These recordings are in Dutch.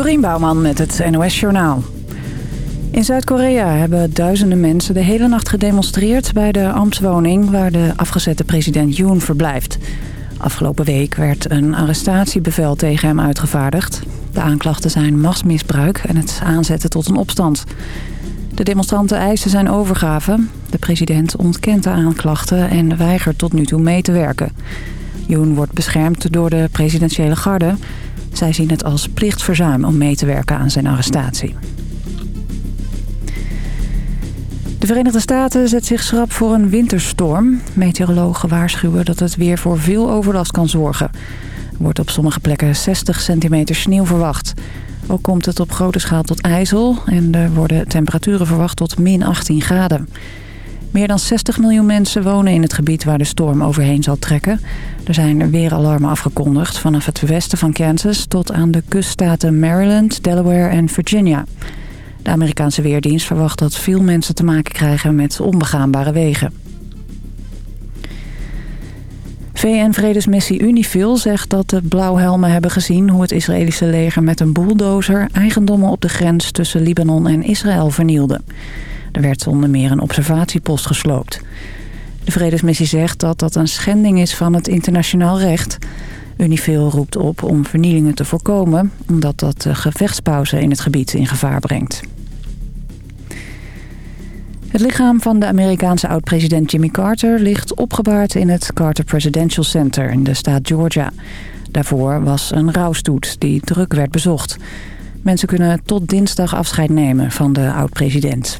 Dorien Bouwman met het NOS Journaal. In Zuid-Korea hebben duizenden mensen de hele nacht gedemonstreerd... bij de ambtswoning waar de afgezette president Yoon verblijft. Afgelopen week werd een arrestatiebevel tegen hem uitgevaardigd. De aanklachten zijn machtsmisbruik en het aanzetten tot een opstand. De demonstranten eisen zijn overgave. De president ontkent de aanklachten en weigert tot nu toe mee te werken. Yoon wordt beschermd door de presidentiële garde... Zij zien het als plichtverzuim om mee te werken aan zijn arrestatie. De Verenigde Staten zet zich schrap voor een winterstorm. Meteorologen waarschuwen dat het weer voor veel overlast kan zorgen. Er wordt op sommige plekken 60 centimeter sneeuw verwacht. Ook komt het op grote schaal tot ijzel en er worden temperaturen verwacht tot min 18 graden. Meer dan 60 miljoen mensen wonen in het gebied waar de storm overheen zal trekken. Er zijn weeralarmen afgekondigd vanaf het westen van Kansas... tot aan de kuststaten Maryland, Delaware en Virginia. De Amerikaanse Weerdienst verwacht dat veel mensen te maken krijgen met onbegaanbare wegen. VN-vredesmissie Unifil zegt dat de blauwhelmen hebben gezien... hoe het Israëlische leger met een bulldozer eigendommen op de grens tussen Libanon en Israël vernielde. Er werd onder meer een observatiepost gesloopt. De vredesmissie zegt dat dat een schending is van het internationaal recht. Unifil roept op om vernielingen te voorkomen... omdat dat de gevechtspauze in het gebied in gevaar brengt. Het lichaam van de Amerikaanse oud-president Jimmy Carter... ligt opgebaard in het Carter Presidential Center in de staat Georgia. Daarvoor was een rouwstoet die druk werd bezocht. Mensen kunnen tot dinsdag afscheid nemen van de oud-president.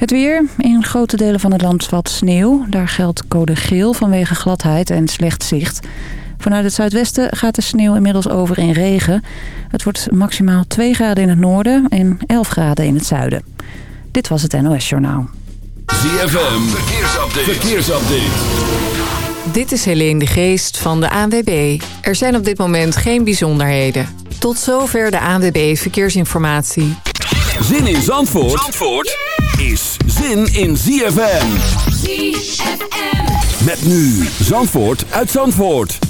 Het weer. In grote delen van het land valt sneeuw. Daar geldt code geel vanwege gladheid en slecht zicht. Vanuit het zuidwesten gaat de sneeuw inmiddels over in regen. Het wordt maximaal 2 graden in het noorden en 11 graden in het zuiden. Dit was het NOS Journaal. ZFM. Verkeersupdate. Verkeersupdate. Dit is Helene de Geest van de ANWB. Er zijn op dit moment geen bijzonderheden. Tot zover de ANWB Verkeersinformatie. Zin in Zandvoort? Zandvoort? Is zin in ZFM. ZFM. Met nu Zandvoort uit Zandvoort.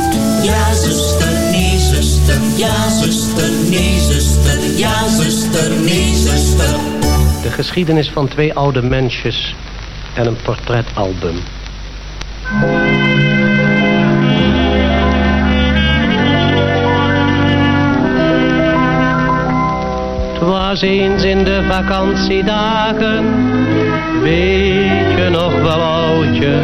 Ja, zuster, nee, zuster. Ja, zuster, nee, zuster. Ja, zuster, nee, zuster. De geschiedenis van twee oude mensjes en een portretalbum. Het was eens in de vakantiedagen, weet je nog wel oudje,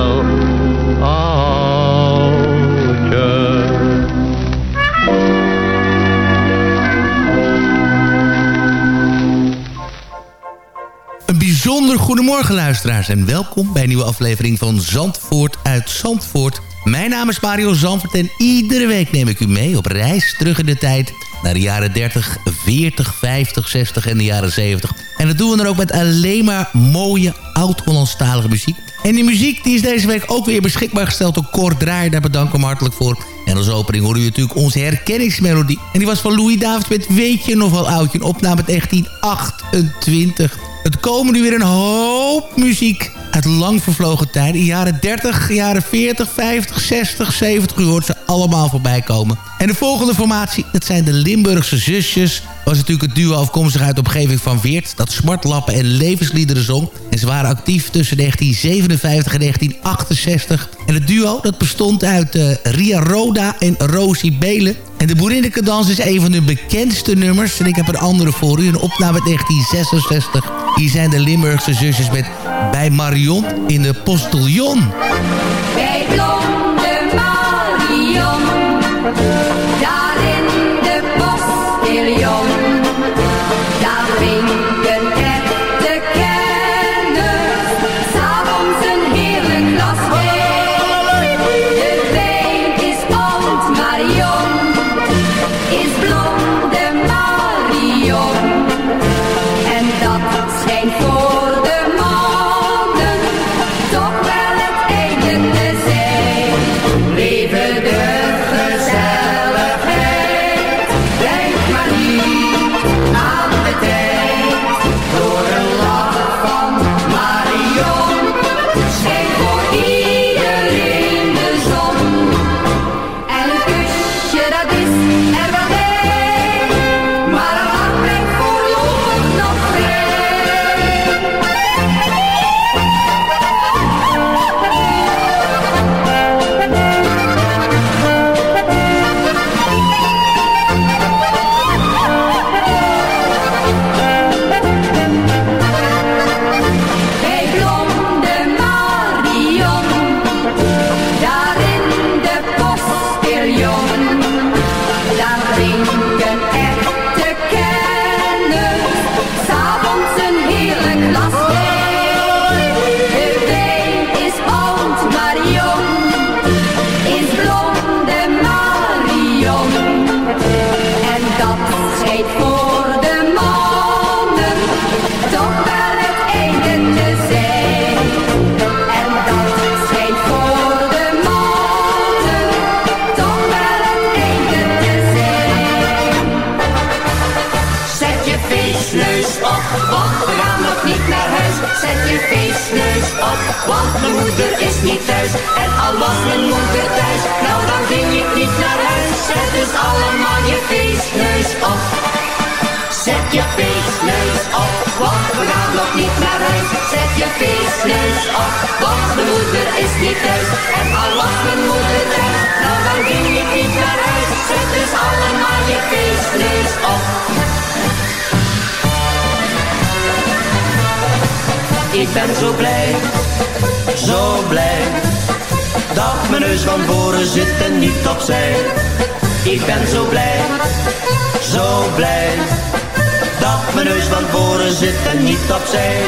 bijzonder goedemorgen luisteraars en welkom bij een nieuwe aflevering van Zandvoort uit Zandvoort. Mijn naam is Mario Zandvoort en iedere week neem ik u mee op reis terug in de tijd naar de jaren 30, 40, 50, 60 en de jaren 70. En dat doen we dan ook met alleen maar mooie oud-Hollandstalige muziek. En die muziek die is deze week ook weer beschikbaar gesteld door Kort Draaier. Daar bedank ik hem hartelijk voor. En als opening hoorde u natuurlijk onze herkenningsmelodie. En die was van Louis Davids met Weet je nog wel oudje? Een opname uit 1928. Het komen nu weer een hoop muziek uit lang vervlogen tijden. Jaren 30, jaren 40, 50, 60, 70. U hoort ze allemaal voorbij komen. En de volgende formatie, dat zijn de Limburgse zusjes. was natuurlijk het duo afkomstig uit de omgeving van Weert... dat smartlappen en levensliederen zong. En ze waren actief tussen 1957 en 1968. En het duo dat bestond uit uh, Ria Roda en Rosie Belen. En de Boerinnekendans is een van hun bekendste nummers. En ik heb een andere voor u, een opname uit 1966. Hier zijn de Limburgse zusjes met Bij Marion in de Postillon. Bij blonde Marion, mijn neus van voren zit en niet opzij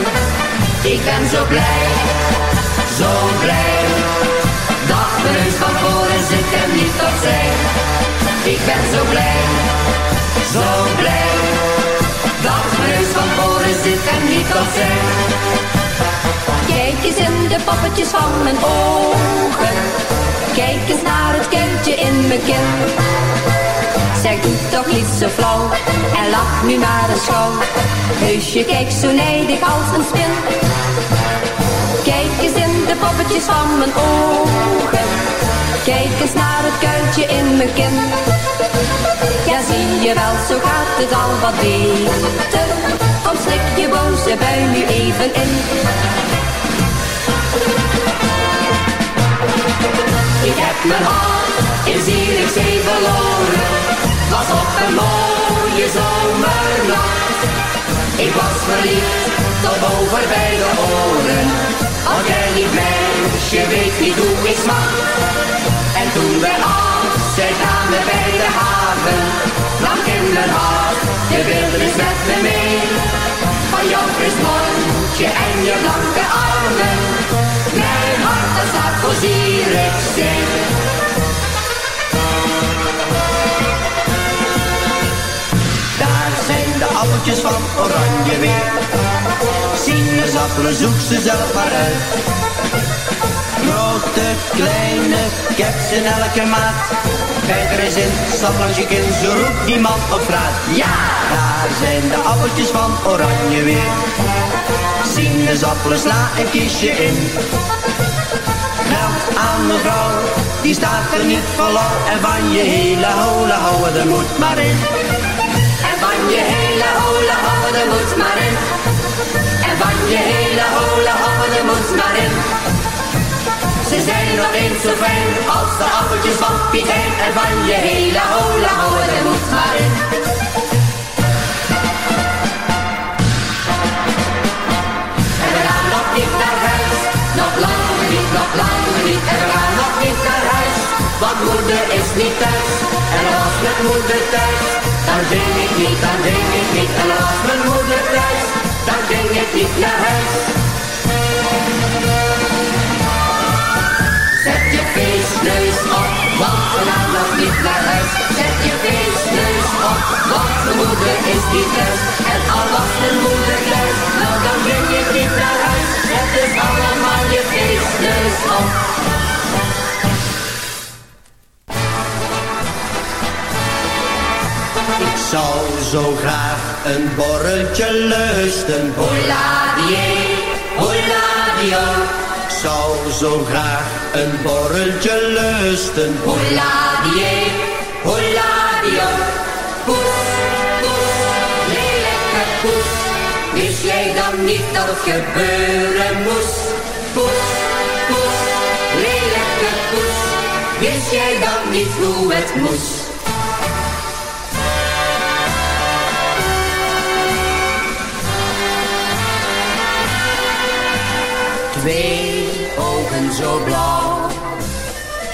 Ik ben zo blij, zo blij Dat mijn neus van voren zit en niet opzij Ik ben zo blij, zo blij Dat mijn neus van voren zit en niet opzij Kijk eens in de poppetjes van mijn ogen. Kijk eens naar het kindje in mijn kin. Zeg, doe toch niet zo flauw en lach nu maar eens gauw. Heusje, kijk zo nijdig als een spin. Kijk eens in de poppetjes van mijn ogen. Kijk eens naar het kuiltje in mijn kin. Ja, zie je wel, zo gaat het al wat beter. Kom, slik je boze bui nu even in. Ik heb mijn hart in Zierikzee verloren. Was op een mooie zomernacht. Ik was verliefd tot over bij de oren. Als jij niet meisje weet niet hoe ik smak. En toen wij afzij kwamen bij de haven. Nam in mijn hart, je wilde eens met me mee. Van jouw fris mondje en je blanke armen. Mijn hart dat staat voor Zierikzee. De appeltjes van oranje weer. Sinaasappelen zoek ze zelf maar uit. Grote, kleine, ik in elke maat. Kijk er eens in, stap langs je kin, zo roept die man op straat. Ja, daar zijn de appeltjes van oranje weer. Sinaasappelen, sla een kiesje in. Meld aan mevrouw, die staat er niet voor En van je hele hola houden, er moet maar in. En van je maar in. En van je hele houden, er moet maar in. Ze zijn nog eens zo fijn als de appeltjes van Pietijn. En van je hele hola houden, er moet maar in. En we gaan nog niet naar huis, nog lang niet, nog lang niet. En we gaan nog niet naar huis, want moeder is niet thuis. En als met moeder thuis, dan ging ik niet, dan ging ik niet. En als mijn moeder thuis, dan ging ik niet naar huis. Zet je feestneus op, want we gaan nog niet naar huis. Zet je feestneus op, want mijn moeder is niet thuis. En al was mijn moeder thuis, nou dan ging ik niet naar huis. Zet dus allemaal je feestneus op. zou zo graag een borreltje lusten Holladier, holladio, Ik zou zo graag een borreltje lusten holladier, holladio. Poes, poes, lelijke poes. Wist jij dan niet dat het gebeuren moest? Poes, poes, lelijke poes. Wist jij dan niet hoe het moest?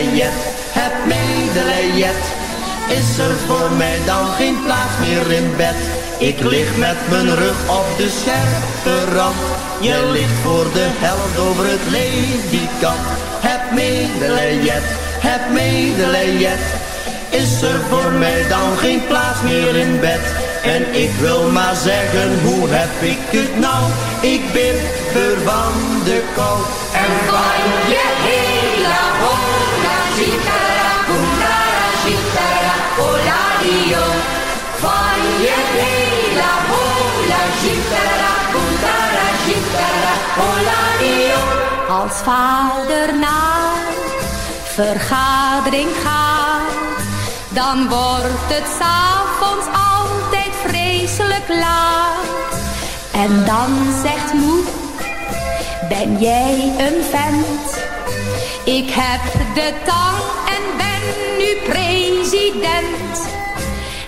Medelijden, heb medelijden Is er voor mij dan geen plaats meer in bed Ik lig met mijn rug op de scherpe rand. Je ligt voor de helft over het ledikant. Heb medelijden, heb medelijden. Is er voor mij dan geen plaats meer in bed? En ik wil maar zeggen, hoe heb ik het nou? Ik ben van de kou. En van je hele hola, hola, dio. Van je hele hola, dio. Als vader naar vergadering gaat, dan wordt het s'avonds altijd vreselijk laat. En dan zegt moe, ben jij een vent? Ik heb de tang en ben nu president.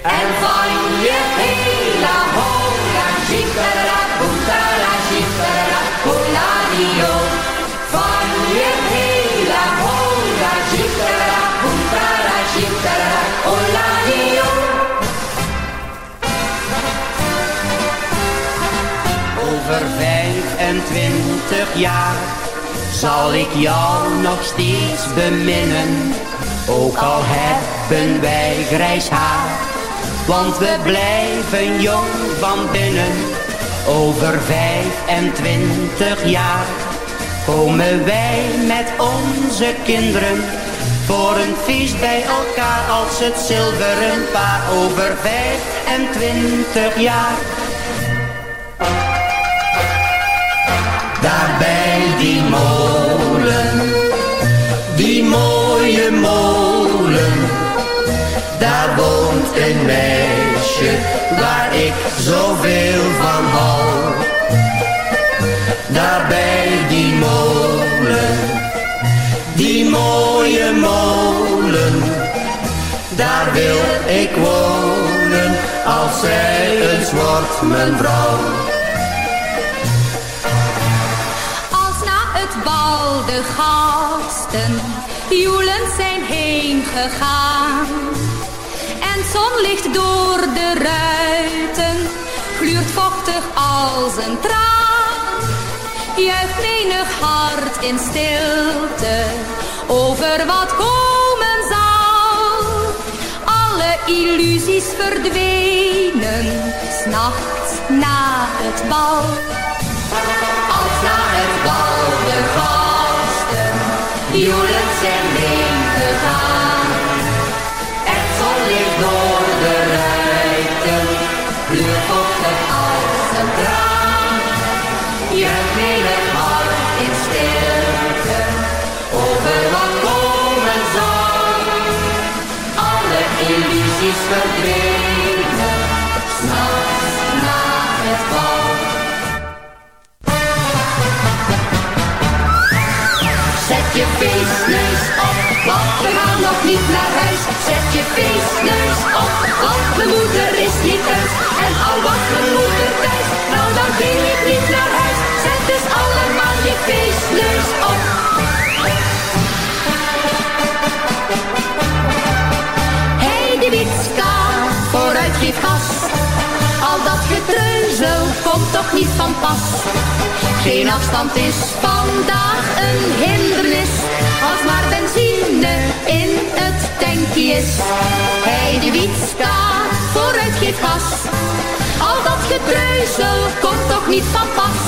En van je hele hola, chitara, kundara, chitara, hola, dio. Van je hele hola, chitara, kundara, chitara, hola, dio. Over 25 jaar zal ik jou nog steeds beminnen. Ook al hebben wij grijs haar, want we blijven jong van binnen. Over 25 jaar komen wij met onze kinderen voor een feest bij elkaar als het zilveren paar. Over 25 jaar Daar bij die molen, die mooie molen. Daar woont een meisje zoveel van hou. Daar bij die molen, die mooie molen. Daar wil ik wonen als zij eens wordt mijn vrouw. Als na het bal de gasten joelend zijn heen gegaan. Zonlicht door de ruiten gluurt vochtig als een traan. Juicht menig hart in stilte over wat komen zal. Alle illusies verdwenen, s'nachts na het bal. Als na het bal de gasten joelend zijn heen. Het door de ruiten, kleurvochtig als een traan. Juicht menig hart in stilte, over wat komen zal. Alle illusies verdwenen, niet van pas. Geen afstand is vandaag een hindernis. Als maar benzine in het tankje is. Hij de witska, vooruit geef gas. Al dat getreuzel komt toch niet van pas.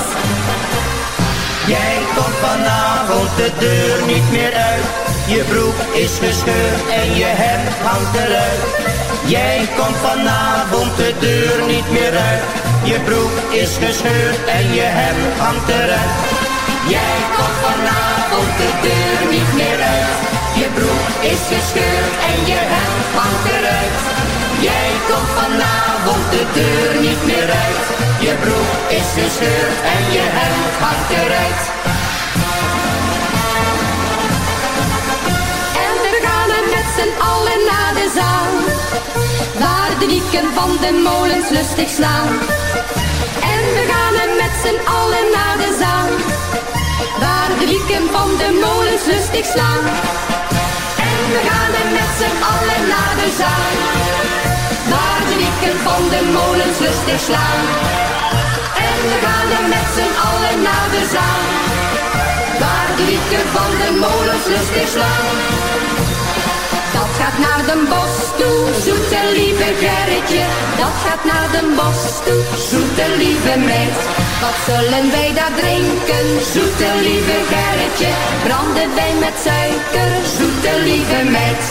Jij komt vanavond de deur niet meer uit. Je broek is gescheurd en je hemd hangt eruit. Jij komt vanavond de deur niet meer uit. Je broek is gescheurd en je hemd hangt eruit. Jij komt vanavond de deur niet meer uit. Je broek is gescheurd en je hemd hangt eruit. Jij komt vanavond de deur niet meer uit. Je broek is gescheurd en je hemd hangt eruit. En we gaan er met z'n allen naar de zaal. Waar de wieken van de molens lustig slaan. We gaan er met z'n allen naar de zaal. Waar de wieken van de molens lustig slaan. En we gaan er met z'n allen naar de zaal. Waar de wieken van de molens lustig slaan. En we gaan er met z'n allen naar de zaal. Waar de wieken van de molens lustig slaan. Gaat naar de bos toe, zoete lieve Gerritje. Dat gaat naar de bos toe, zoete lieve meid. Wat zullen wij daar drinken, zoete lieve Gerritje? Brandewijn met suiker, zoete lieve meid.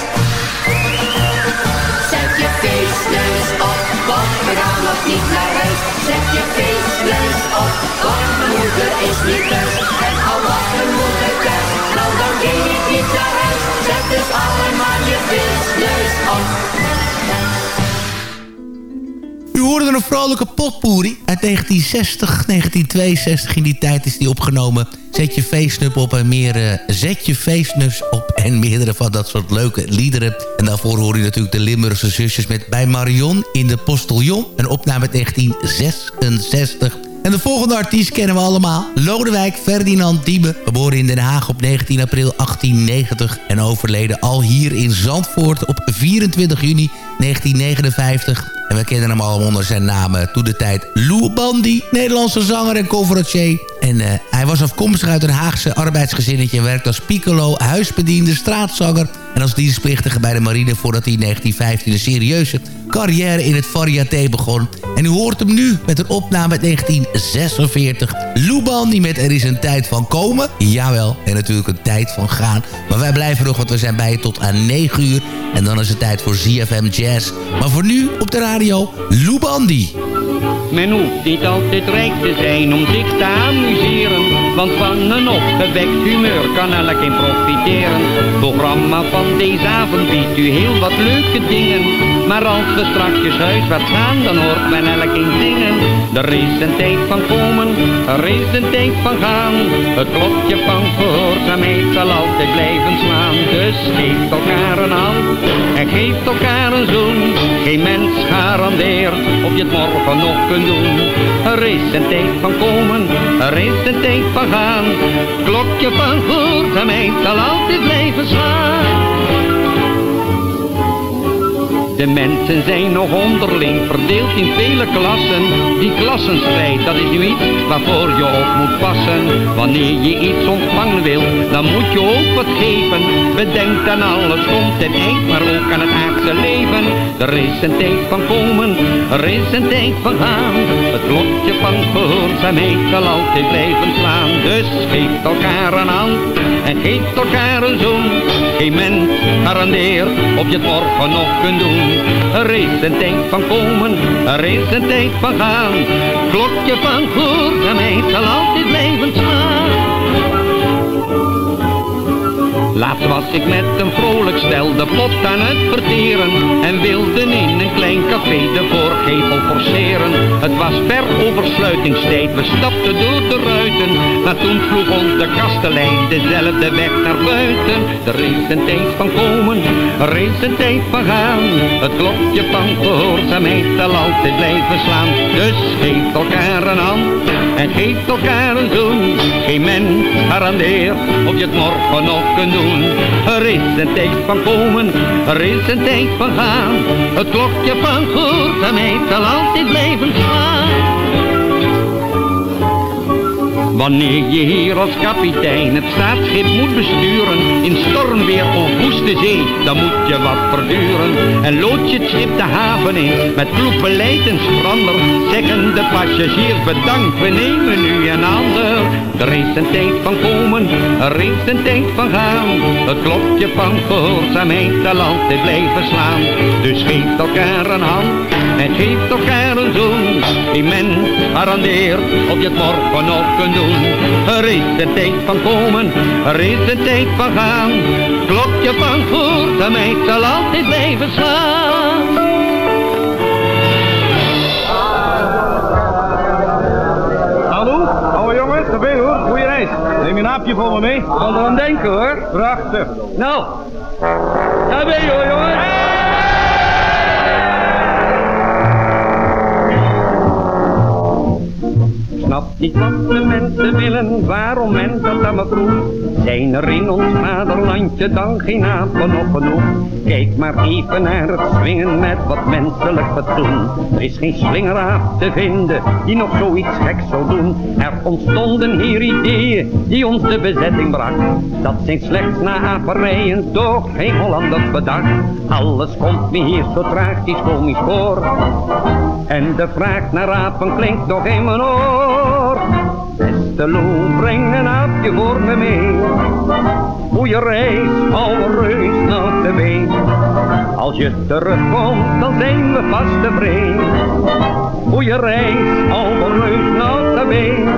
Zet je feestneus op, want we gaan nog niet naar huis. Zet je feestneus op, want moeder is niet thuis. En al was mijn moeder thuis, nou dan ging ik niet naar huis. Zet dus allemaal. U hoorde een vrolijke potpourri uit 1960, 1962. In die tijd is die opgenomen. Zet je feestnup op en meer... eh, zet je feestnus op en meerdere van dat soort leuke liederen. En daarvoor hoor je natuurlijk de Limburgse zusjes met Bij Marion in de Postillon. Een opname uit 1966. En de volgende artiest kennen we allemaal. Lodewijk Ferdinand Diebe. Geboren in Den Haag op 19 april 1890. En overleden al hier in Zandvoort op 24 juni 1959. En we kennen hem allemaal onder zijn naam eh, toen de tijd Lou Bandy. Nederlandse zanger en conferencier. En eh, hij was afkomstig uit een Haagse arbeidsgezinnetje... en werkte als piccolo, huisbediende, straatzanger... en als dienstplichtige bij de marine... voordat hij in 1915 een serieuze carrière in het variété begon. En u hoort hem nu met een opname uit 1946. Lou Bandy met Er is een tijd van komen. Jawel, en natuurlijk een tijd van gaan. Maar wij blijven nog, want we zijn bij je tot aan 9 uur. En dan is het tijd voor ZFM Jazz. Maar voor nu op de radio, Lou Bandy. Men hoeft niet altijd rijk te zijn om zich te Want van een opgewekt humeur kan elk in profiteren. Het programma van deze avond biedt u heel wat leuke dingen. Maar als we strakjes huiswaarts gaan, dan hoort men elk in zingen. Er is een tijd van komen, er is een tijd van gaan. Het klokje van gehoorzaamheid zal altijd blijven slaan. Dus geef elkaar een hand en geef elkaar een zoen. Geen mens garandeert of je het morgen nog kunt doen. Er is een tijd van komen, er is een tijd van gaan. Het klokje van gehoorzaamheid zal altijd blijven slaan. De mensen zijn nog onderling verdeeld in vele klassen. Die klassenstrijd, dat is nu iets waarvoor je op moet passen. Wanneer je iets ontvangen wil, dan moet je ook wat geven. Bedenk aan alles komt een eind, maar ook aan het aardse leven. Er is een tijd van komen, er is een tijd van gaan. Het klokje van gehoorzaamheid zal altijd blijven slaan. Dus geef elkaar een hand en geef elkaar een zoen. Geen mens garandeert of je het morgen nog kunt doen. Er is een tijd van komen, er is een tijd van gaan. Klokje van gehoorzaamheid zal altijd blijven slaan. Laatst was ik met een vrolijk stel de pot aan het verteren En wilde in een klein café de voorgevel forceren. Het was ver over sluitingstijd, we stapten door de ruiten Maar toen vroeg ons de kastelein dezelfde weg naar buiten. Er is een tijd van komen, er is een tijd van gaan Het klokje van gehoorzaamheid zal altijd blijven slaan. Dus geef elkaar een hand en geef elkaar een zoen Geen mens garandeert of je het morgen nog kunt doen er is een tijd van komen, er is een tijd van gaan. Het klokje van gehoorzaamheid zal altijd blijven slaan. Wanneer je hier als kapitein het staatsschip moet besturen In stormweer woeste zee, dan moet je wat verduren. En lood je het schip de haven in, met kloek beleid en Zeggen de passagiers bedankt, we nemen nu een ander. Er is een tijd van komen, er is een tijd van gaan. Het klokje van gehoorzaamheid zal altijd blijven slaan. Dus geef elkaar een hand en geef elkaar een zoen Die mens garandeert of je het morgen nog kunt doen er is een tijd van komen, er is een tijd van gaan. Klokje van gehoorzaamheid zal altijd blijven slaan. Hallo, oude jongen, daar ben je hoor. Goeie reis. Neem je een aapje voor me mee? Kan er aan denken hoor. Prachtig. Nou, daar ben je hoor jongen. De mensen willen, waarom men dat dan me vroeg. Zijn er in ons vaderlandje dan geen apen nog genoeg? Kijk maar even naar het swingen met wat menselijk fatsoen. Er is geen slingeraap te vinden die nog zoiets geks zou doen. Er ontstonden hier ideeën die ons de bezetting brak. Dat zijn slechts na aperijen toch geen Hollanders bedacht. Alles komt me hier zo tragisch komisch voor. En de vraag naar apen klinkt nog in mijn oor. Lou, breng een aapje voor me mee. Goeie reis, oude reus, nou te been. Als je terugkomt, dan zijn we vast tevreden. Goeie reis, te been.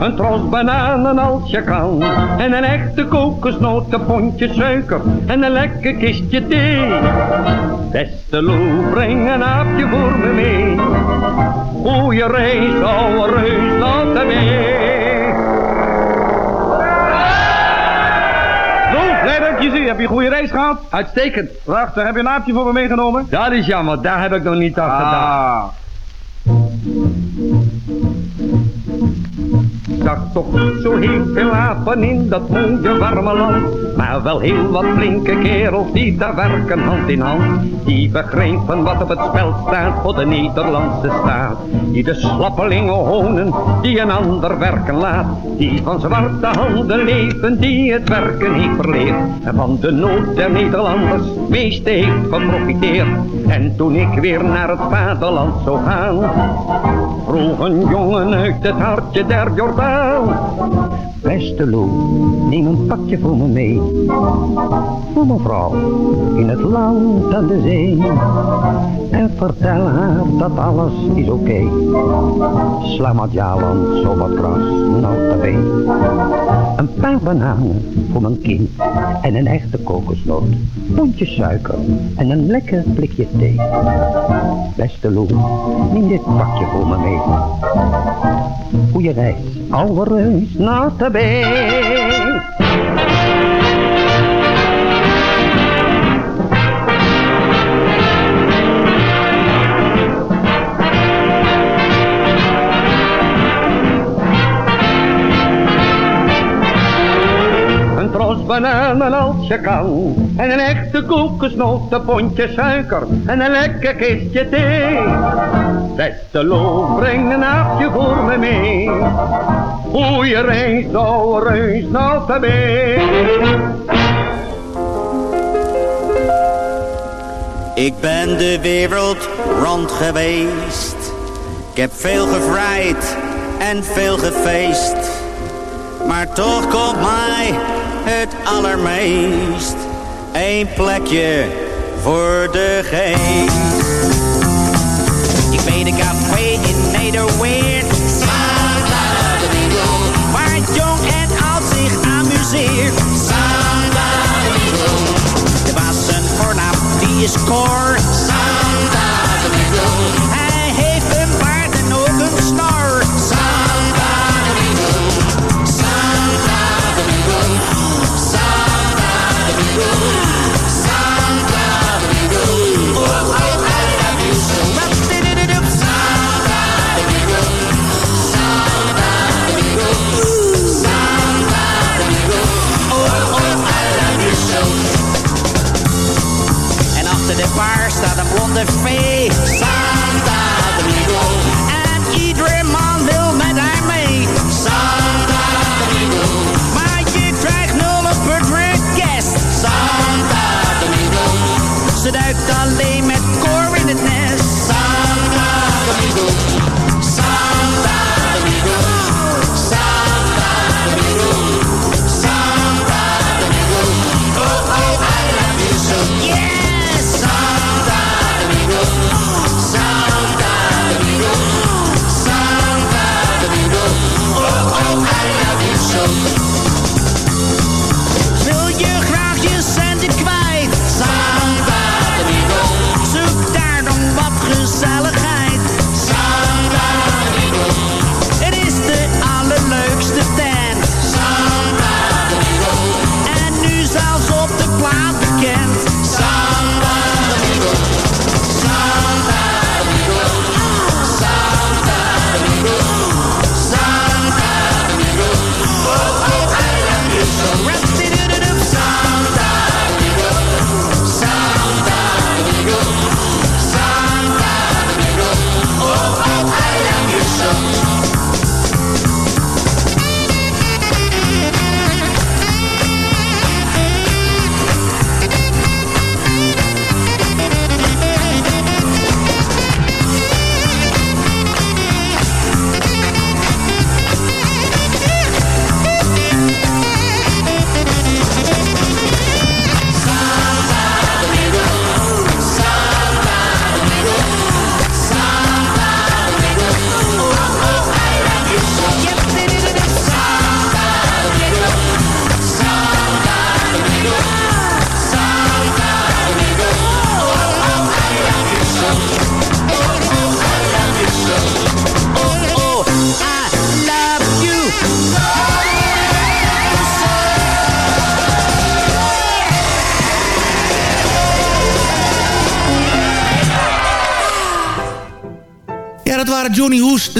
Een tros bananen als je kan. En een echte kokosnoot, suiker. En een lekker kistje thee. Beste Lou, breng een aapje voor me mee. Goeie reis, oude reus, te been. Zo, blij dat ik je zie. Heb je een goede reis gehad? Uitstekend. Wacht, heb je een aapje voor me meegenomen? Dat is jammer, daar heb ik nog niet aan. Ah. Toch zo heel veel apen in dat mooie warme land. Maar wel heel wat flinke kerels die daar werken hand in hand. Die begrijpen wat op het spel staat voor de Nederlandse staat. Die de slappelingen honen, die een ander werken laat. Die van zwarte handen leven, die het werken heeft verleerd. En van de nood der Nederlanders meeste heeft geprofiteerd. En toen ik weer naar het vaderland zou gaan, vroeg een jongen uit het hartje der Jordaan. Beste Lou, neem een pakje voor me mee. Voor mevrouw, in het land aan de zee. En vertel haar dat alles is oké. Okay. Slamat Jaland, zo wat gras, notabé. Een paar bananen voor mijn kind. En een echte kokosnoot. Pondje suiker en een lekker blikje thee. Beste Lou, neem dit pakje voor me mee. Goeie reis, oude Een tros bananen als je kan. En een echte kokosnoot, een pondje suiker. En een lekker kistje thee. Beste loof, breng een aapje voor me mee. Goeie reis, ouwe reus, nou te Ik ben de wereld rond geweest. Ik heb veel gevrijd en veel gefeest. Maar toch komt mij het allermeest een plekje voor de geest. Ik weet een café in Nederweert. Waar jong en oud zich amuseert. Er was een voornaam, die is Cor. De fee. Santa Gringo, en iedere man wil met haar mee. Santa Domingo. Maar je krijgt nooit op per guest. Santa Domingo. Ze duikt al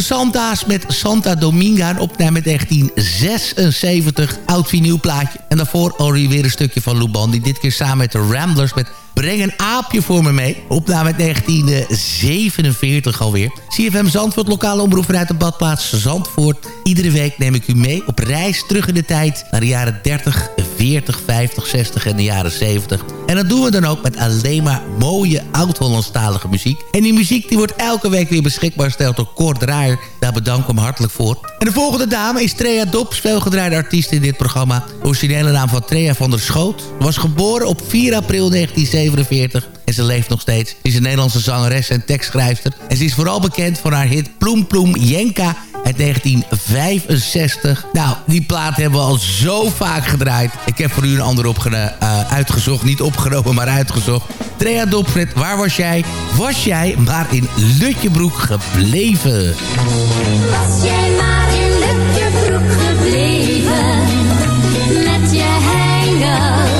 de Santa's met Santa Dominga. Een opname met 1976. Oud vinylplaatje. En daarvoor alweer weer een stukje van Lou Bandy. Dit keer samen met de Ramblers met Breng een aapje voor me mee. Opname uit 1947 alweer. CFM Zandvoort, lokale omroep vanuit de badplaats Zandvoort. Iedere week neem ik u mee op reis terug in de tijd... naar de jaren 30, 40, 50, 60 en de jaren 70. En dat doen we dan ook met alleen maar mooie oud-Hollandstalige muziek. En die muziek die wordt elke week weer beschikbaar gesteld door Kort Draaier. Daar bedank ik hem hartelijk voor. En de volgende dame is Trea Dops, veelgedraaide artiest in dit programma. Originele naam van Trea van der Schoot. Was geboren op 4 april 1947 en ze leeft nog steeds. Ze is een Nederlandse zangeres en tekstschrijfster. En ze is vooral bekend voor haar hit Ploem Ploem Jenka uit 1965. Nou, die plaat hebben we al zo vaak gedraaid. Ik heb voor u een ander uh, uitgezocht. Niet opgenomen, maar uitgezocht. Trea Dopfred, waar was jij? Was jij maar in Lutjebroek gebleven? Was jij maar in Lutjebroek gebleven Met je hengel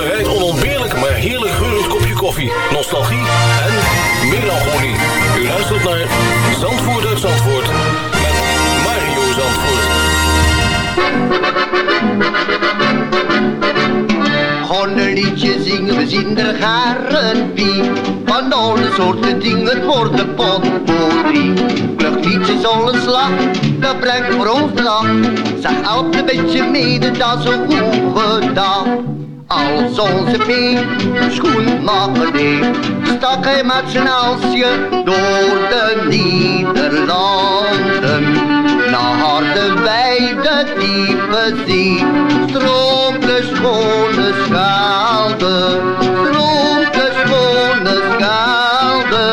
liedje zingen, we zien er garen wie. Van alle soorten dingen worden potpourri. Vlug liedjes alle slag, dat brengt voor ons de lach. Zeg helpt een beetje mede, dat is een goed gedaan. Als onze P schoenmaker deed, stak hij met zijn alsje door de Nederlanden. Na harde weide, diepe zee. Stroomt de schone schaalde, stroomt de schone schaalde.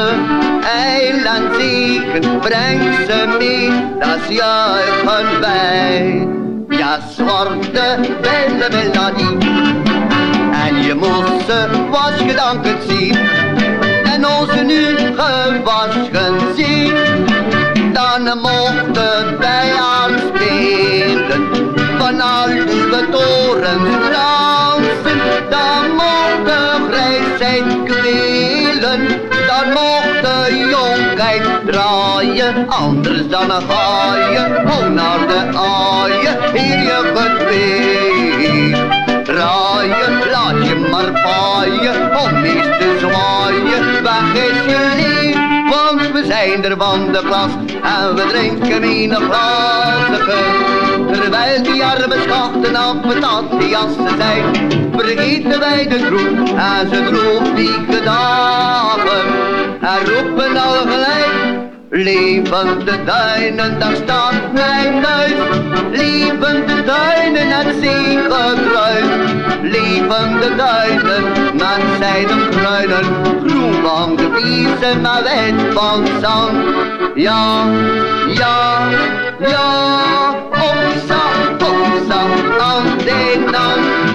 Eiland zegen, breng ze mee, dat juichen wij. Ja, zwarte, belle melodie. En je moest was gedankend zien. En als ze nu gewaschen zien, dan mochten wij aanspelen. Van al uw torens dansen, dan mochten grijsheid kwelen. Dan mocht de jonkheid draaien, anders dan een gaaien. Oh, naar de aaien, hier je gedweer. Draaien, laat je maar paaien, om eens te zwaaien. Weg is je lief, want we zijn er van de klas. En we drinken in een glazen Terwijl die arme schachten af patat die jassen zijn. Vergeten wij de groep en ze droefliege dagen. Levende duinen, daar staat mijn huis. Levende duinen, het zeegekruis. Levende duinen, met zijden kruinen. Groen van de biezen, maar wit van zand. Ja, ja, ja, opsa, opsa, aan de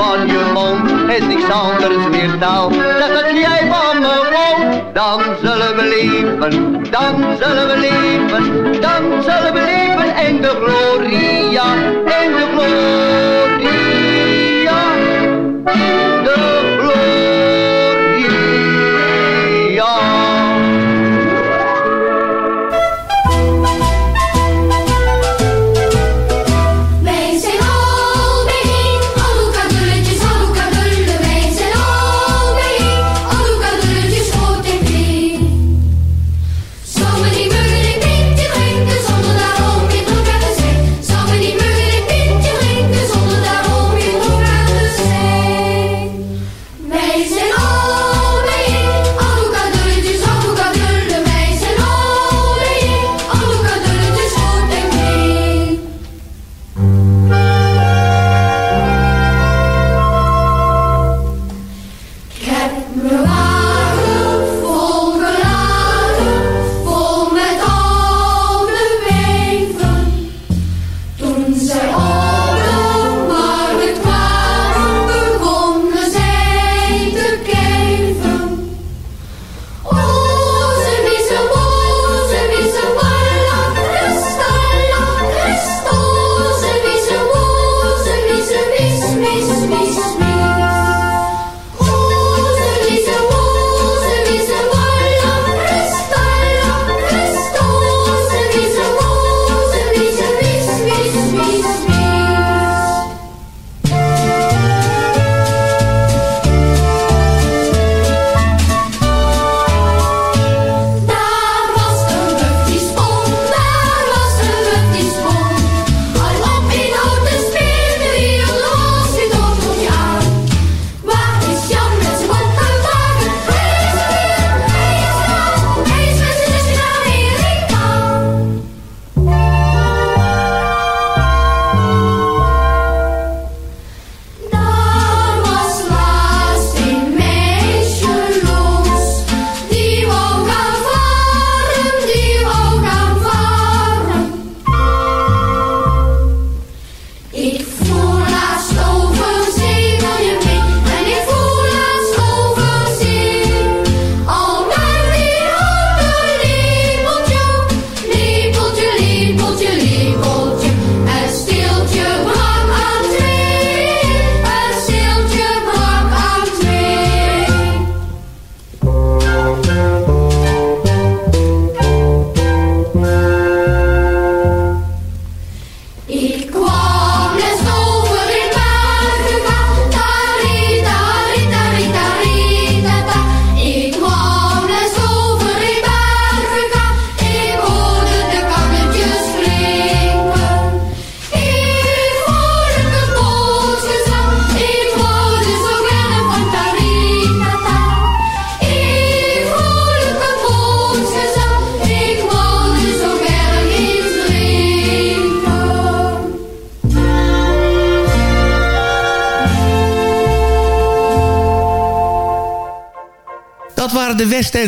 van je mond. Is niks anders meer taal. Zeg dat jij van me woont, dan zullen we leven, dan zullen we leven, dan zullen we leven. In de gloria, in de gloria,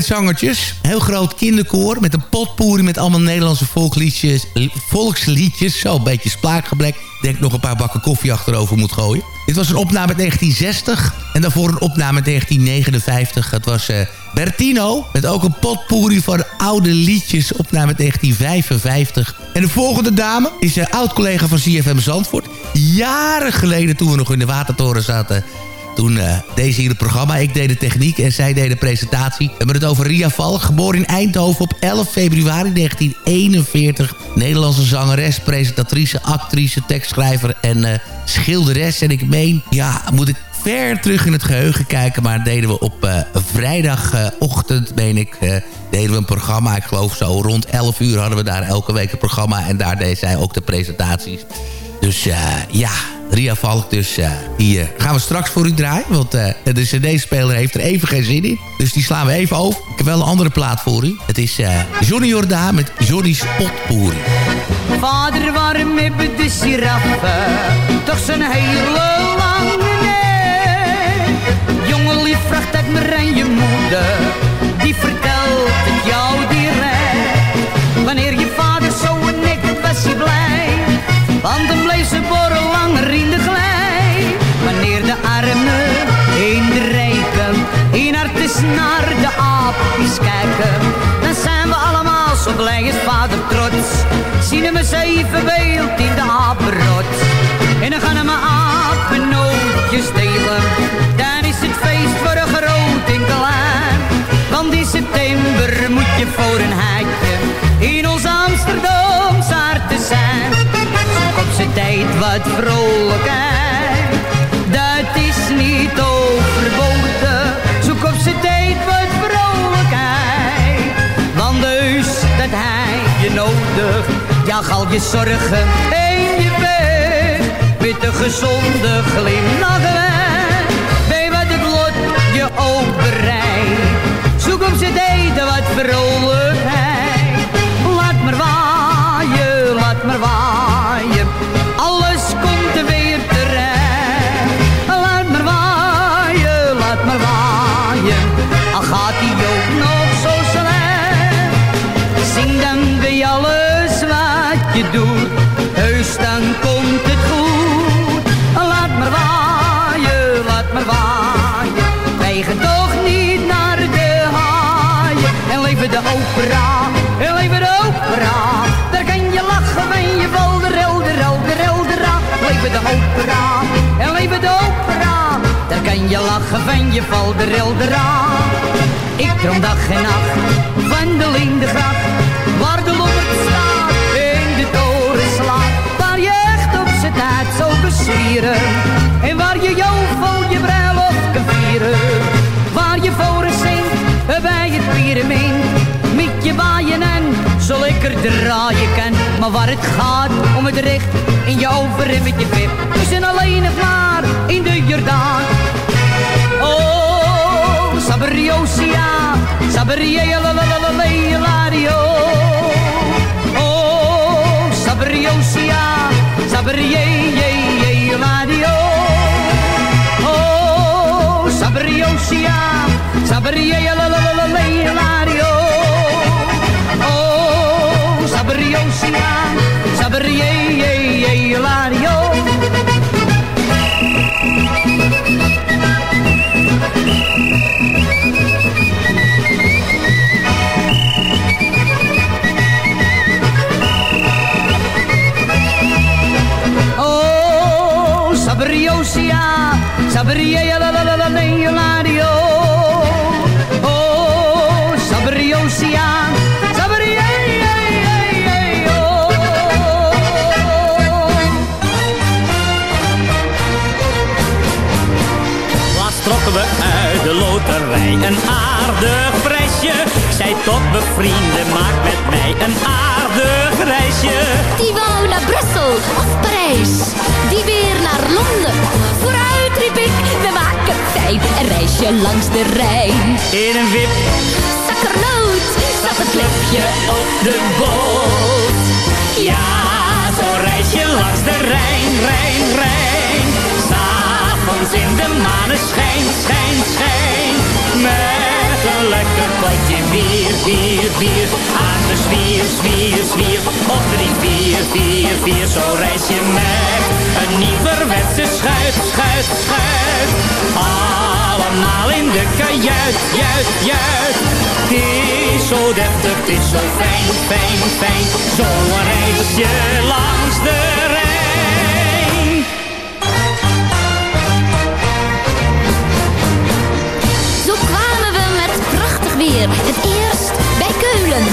zangertjes. Heel groot kinderkoor met een potpourri met allemaal Nederlandse volksliedjes. volksliedjes. Zo, een beetje splaakgeblek. Denk nog een paar bakken koffie achterover moet gooien. Dit was een opname uit 1960. En daarvoor een opname uit 1959. Het was uh, Bertino. Met ook een potpourri van oude liedjes. Opname uit 1955. En de volgende dame is een oud-collega van CFM Zandvoort. Jaren geleden toen we nog in de Watertoren zaten toen uh, deze hier het programma. Ik deed de techniek en zij deed de presentatie. We hebben het over Ria Valk, geboren in Eindhoven op 11 februari 1941. Nederlandse zangeres, presentatrice, actrice, tekstschrijver en uh, schilderes. En ik meen, ja, moet ik ver terug in het geheugen kijken... maar deden we op uh, vrijdagochtend, meen ik... deden we een programma, ik geloof zo rond 11 uur hadden we daar elke week een programma... en daar deed zij ook de presentaties. Dus ja, Ria Valk. Dus uh, die uh, gaan we straks voor u draaien. Want uh, de cd-speler heeft er even geen zin in. Dus die slaan we even over. Ik heb wel een andere plaat voor u. Het is Johnny Jordaan met Johnny's Potpourri. Vader, waarom hebben de giraffen toch zo'n hele lange nek? Jongen lief, vraagt me en je moeder. Naar de aapjes kijken. Dan zijn we allemaal zo blij als vader trots. Zien we zeven beeld in de apenrot. En dan gaan we apennootjes delen. Dan is het feest voor een groot en klein. Want in september moet je voor een heitje in ons Amsterdam te zijn op zijn tijd wat vrolijkheid. Dat is niet overboden. Zoek op zijn tijd hij je nodig. Ja, al je zorgen en je weg. Met een gezonde glimlach weg. Bij wat het lot je ook. Zoek op zijn tijd wat vrolijkheid. Laat maar waaien, laat maar waaien. Gaan toch niet naar de haaien. En leven de opera, en leven de opera. Daar kan je lachen van je valt de relder, relder, reldera. Leven de opera, en leven de opera. Daar kan je lachen van je valt de reldera. Ik droom dag en nacht van de lindengracht. Waar de lommerd staat en de toren slaat. Waar je echt op z'n tijd zo besieren. Met je waaien en zo lekker draaien kan. Maar waar het gaat om het recht in je over en met je vip. We zijn alleen nog maar in de Jordaan. Oh, Sabriosia, Sabria, la la la la la la Oh, Sabriosia, Sabria, la Oh, Sabriosia, Sabria, Sabri, oceaan. Zaberie, je, je, je, ladio. Oh, Sabri er, Oceaan, Sabri, je, je, je, je, tot bevrienden, maak met mij een aardig reisje. Die wou naar Brussel of Parijs, die weer naar Londen. Vooruit riep ik, we maken fijn een reisje langs de Rijn. In een wip, Zakkernoot, zat het klepje op de boot. Ja, zo'n reisje langs de Rijn, Rijn, Rijn. S'avonds in de maneschijn, schijn, schijn. Met een lekker potje bier, bier, bier. Aan de zwier, zwier, zwier. Op drie, vier, vier, vier. Zo reis je met een nieuwerwetse schuit, schuit, schuit. Allemaal in de kajuit, juit, juit. Het zo deftig, het is zo fijn, fijn, fijn. Zo reis je langs de Rijn. Prachtig weer. Het eerst bij Keulen.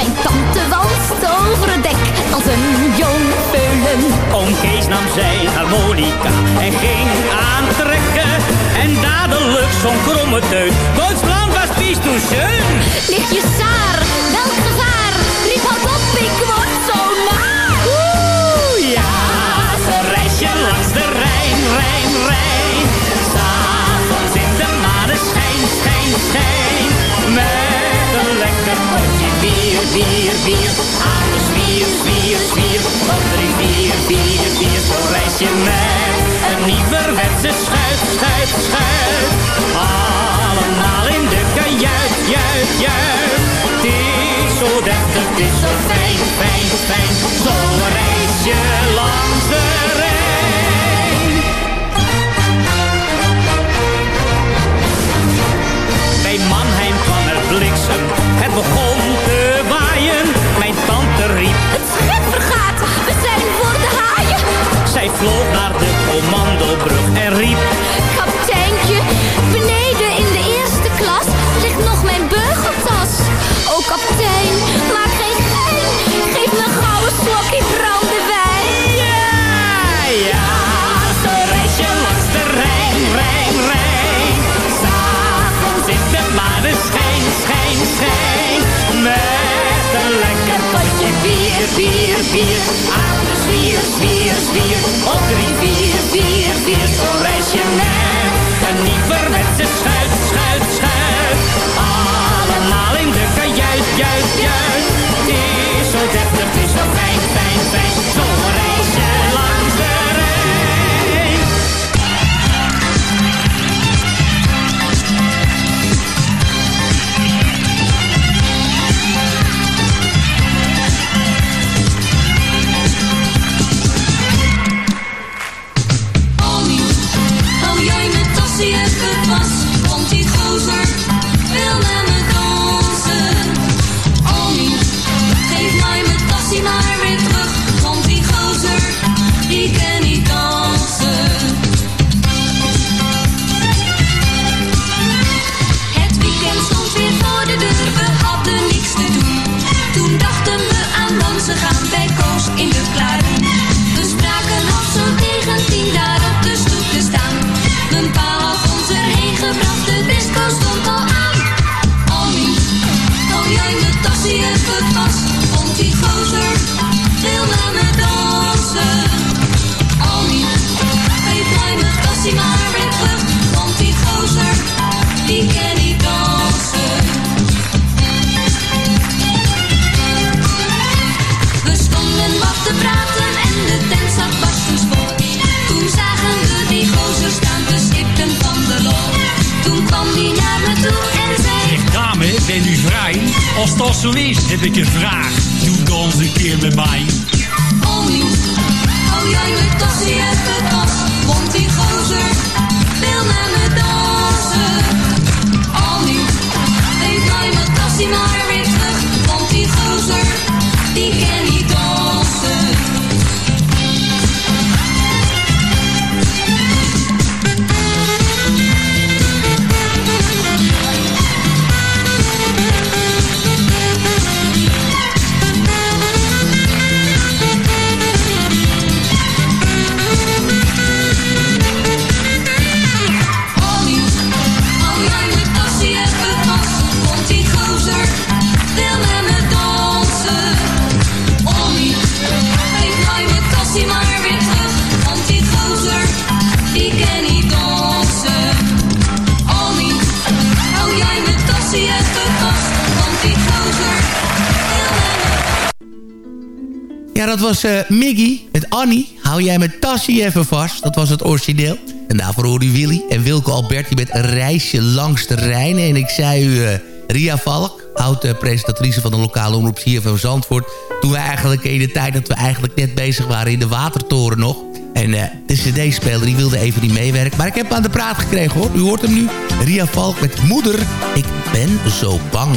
Mijn tante walst over het dek als een jong peulen. Oom Kees nam zijn harmonica en ging aantrekken. En dadelijk zo'n kromme teut. Duitsland was pies toen schön. Ligt je saar, welk gevaar? Riep ik word bier, bier, bier. Aan de zwier, zwier, zwier. Op drie, vier, vier, vier. Zo reis je met een nieuwerwetse schuit, schuit, schuit. Allemaal in de kajuit, juit, juit. Het is zo deftig, het is zo fijn, fijn, fijn. Zo reis je langs de Rijn. Bij Mannheim kwam er bliksem, het begon te riep, Het schip vergaat, we zijn voor de haaien. zij vloog naar de commandobrug en riep... Kapiteintje, beneden bier, bier. Aan de zwier, zwier, zwier. Op drie, vier, vier, vier. Zo reis je met een nieuwerwetse schuit, schuit, schuit. Allemaal in de kajuit, juist, juist. Als zo is, heb ik een vraag. Doe dans een keer met mij. Annie, hou jij mijn tassie even vast, dat was uh, Miggy met Annie. Hou jij met tassie even vast. Dat was het origineel. En daarvoor hoorde u Willy en Wilke Alberti met een reisje langs de Rijn. En ik zei u eh, Ria Valk, oud-presentatrice van de lokale omroep van Zandvoort. Toen we eigenlijk in de tijd dat we eigenlijk net bezig waren in de Watertoren nog. En eh, de cd-speler die wilde even niet meewerken. Maar ik heb hem aan de praat gekregen hoor. U hoort hem nu. Ria Valk met Moeder, ik ben zo bang.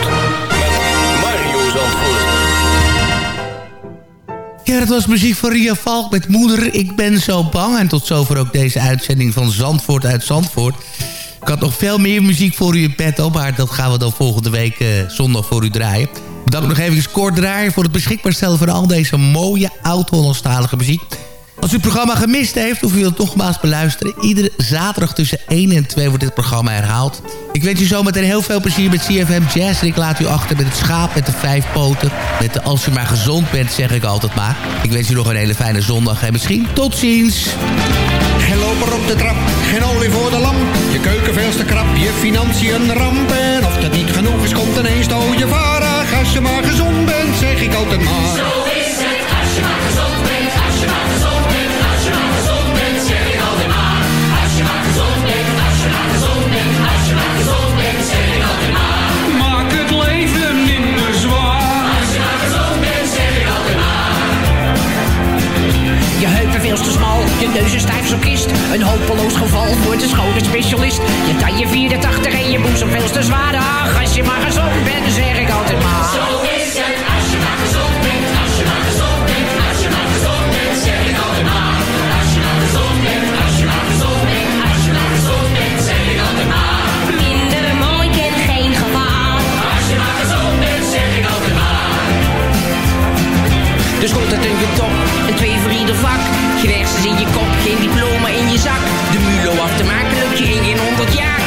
dat was muziek van Ria Valk met Moeder, ik ben zo bang. En tot zover ook deze uitzending van Zandvoort uit Zandvoort. Ik had nog veel meer muziek voor u in petto, maar dat gaan we dan volgende week eh, zondag voor u draaien. Bedankt nog even kort draaien voor het beschikbaar stellen van al deze mooie oud-Hollandstalige muziek. Als u het programma gemist heeft of u wilt nogmaals beluisteren... iedere zaterdag tussen 1 en 2 wordt dit programma herhaald. Ik wens u zometeen heel veel plezier met CFM Jazz... en ik laat u achter met het schaap met de vijf poten. Met de als u maar gezond bent, zeg ik altijd maar. Ik wens u nog een hele fijne zondag en misschien tot ziens. Geen loper op de trap, geen olie voor de lamp. Je keuken veel te krap, je financiën een ramp. En of dat niet genoeg is, komt ineens de je varig. Als je maar gezond bent, zeg ik altijd maar. Zo is het als je maar gezond bent, als je maar gezond bent, veel te smal, je neus is stijf zo kist. Een hopeloos geval voor de schone specialist. Je taille 84 en je boezem veel te zwaar. Ach, als je maar gezond bent, zeg ik altijd maar. Zo is het als je maar gezond bent, als je maar gezond bent, als je maar gezond bent, zeg ik altijd maar. Als je maar gezond bent, als je maar gezond bent, als je maar gezond bent, zeg ik altijd maar. Minder mooi kent geen gevaar. Als je maar gezond bent, zeg ik altijd maar. Dus komt het een top, twee voor ieder vak. Geen hersens in je kop, geen diploma in je zak. De mulo af te maken lukt je in geen honderd jaar.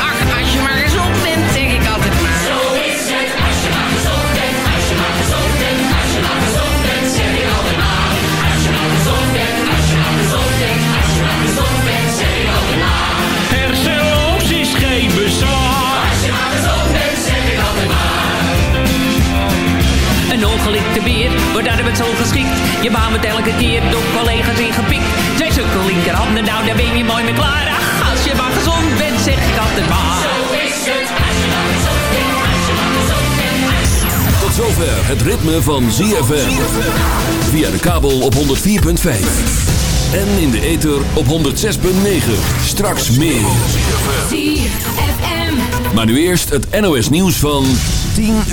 Een ongelikte beer wordt daar met zo geschikt. Je baan wordt elke keer door collega's ingepikt. Twee stukken linkerhanden, nou daar ben je mooi mee klaar. Ach, als je maar gezond bent, zeg ik altijd maar. Zo is het als je maar gezond bent, als je maar gezond bent, als je maar Tot zover het ritme van ZFM. Via de kabel op 104.5. En in de ether op 106.9. Straks meer. ZFM. Maar nu eerst het NOS nieuws van 10 uur.